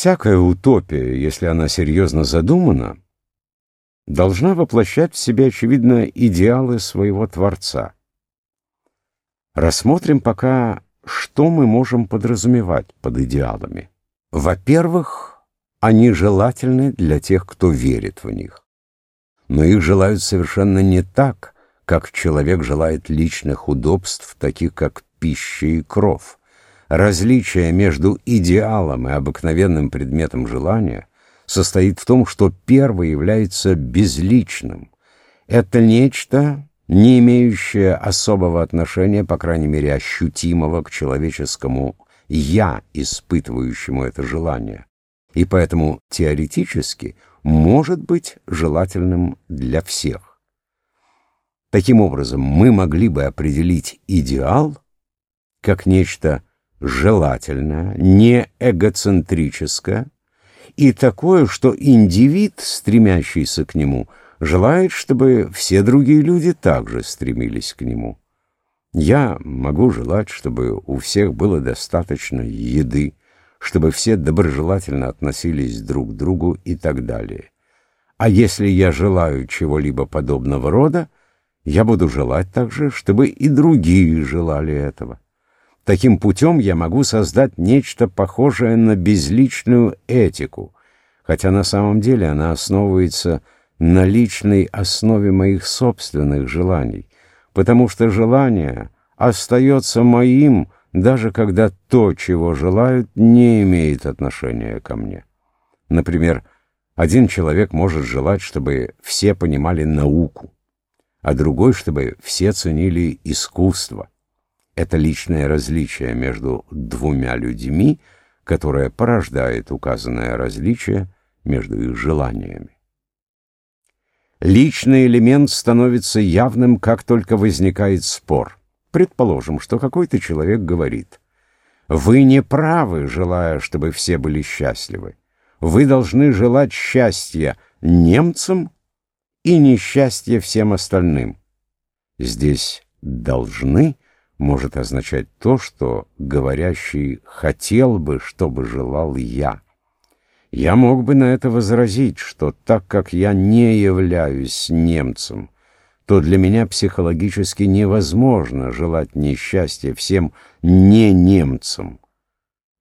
Всякая утопия, если она серьезно задумана, должна воплощать в себе, очевидно, идеалы своего Творца. Рассмотрим пока, что мы можем подразумевать под идеалами. Во-первых, они желательны для тех, кто верит в них. Но их желают совершенно не так, как человек желает личных удобств, таких как пища и кров. Различие между идеалом и обыкновенным предметом желания состоит в том, что первый является безличным. Это нечто, не имеющее особого отношения, по крайней мере ощутимого к человеческому «я», испытывающему это желание, и поэтому теоретически может быть желательным для всех. Таким образом, мы могли бы определить идеал как нечто желательное, не эгоцентрическое, и такое, что индивид, стремящийся к нему, желает, чтобы все другие люди также стремились к нему. Я могу желать, чтобы у всех было достаточно еды, чтобы все доброжелательно относились друг к другу и так далее. А если я желаю чего-либо подобного рода, я буду желать также, чтобы и другие желали этого. Таким путем я могу создать нечто похожее на безличную этику, хотя на самом деле она основывается на личной основе моих собственных желаний, потому что желание остается моим, даже когда то, чего желают, не имеет отношения ко мне. Например, один человек может желать, чтобы все понимали науку, а другой, чтобы все ценили искусство. Это личное различие между двумя людьми, которое порождает указанное различие между их желаниями. Личный элемент становится явным, как только возникает спор. Предположим, что какой-то человек говорит, «Вы не правы, желая, чтобы все были счастливы. Вы должны желать счастья немцам и несчастья всем остальным». Здесь «должны» может означать то, что говорящий хотел бы, чтобы желал я. Я мог бы на это возразить, что так как я не являюсь немцем, то для меня психологически невозможно желать несчастья всем не немцам.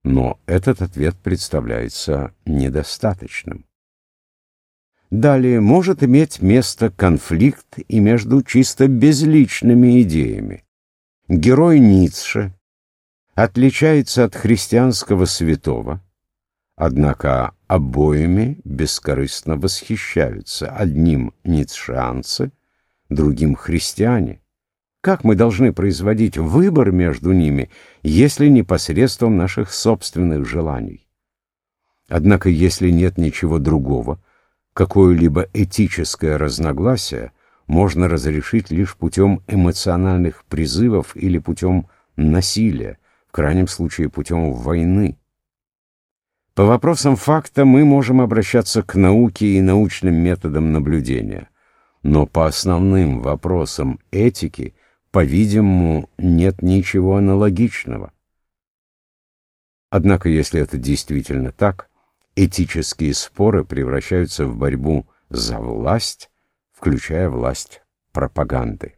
Но этот ответ представляется недостаточным. Далее может иметь место конфликт и между чисто безличными идеями. Герой Ницше отличается от христианского святого, однако обоими бескорыстно восхищаются, одним ницшеанцы, другим христиане. Как мы должны производить выбор между ними, если не посредством наших собственных желаний? Однако, если нет ничего другого, какое-либо этическое разногласие можно разрешить лишь путем эмоциональных призывов или путем насилия, в крайнем случае путем войны. По вопросам факта мы можем обращаться к науке и научным методам наблюдения, но по основным вопросам этики, по-видимому, нет ничего аналогичного. Однако, если это действительно так, этические споры превращаются в борьбу за власть, включая власть пропаганды.